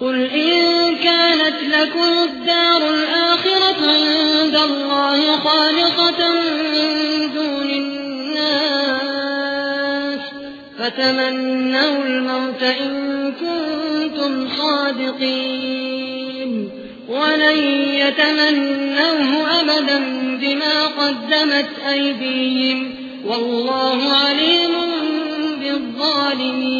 قل إن كانت لكم الدار الآخرة عند الله خالصة من دون الناس فتمنوا الموت إن كنتم صادقين ولن يتمنوه أبدا بما قدمت أيديهم والله عليم بالظالمين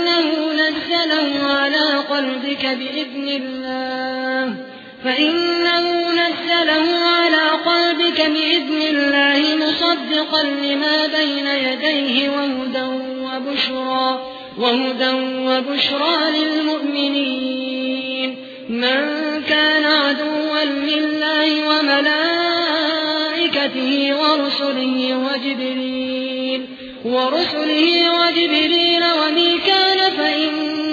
نزله على قلبك بإذن الله فإنه نزله على قلبك بإذن الله مصدقا لما بين يديه وهدى وبشرى وهدى وبشرى للمؤمنين من كان عدوا لله وملائكته ورسله وجبريل ورسله وجبريل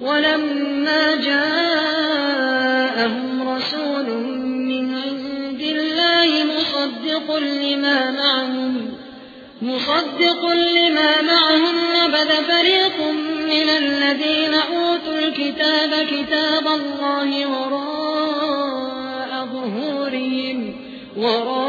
ولما جاءهم رسول من عند الله مصدق لما معهم مصدق لما معهم نبذ فريق من الذين أوتوا الكتاب كتاب الله وراء ظهورهم وراء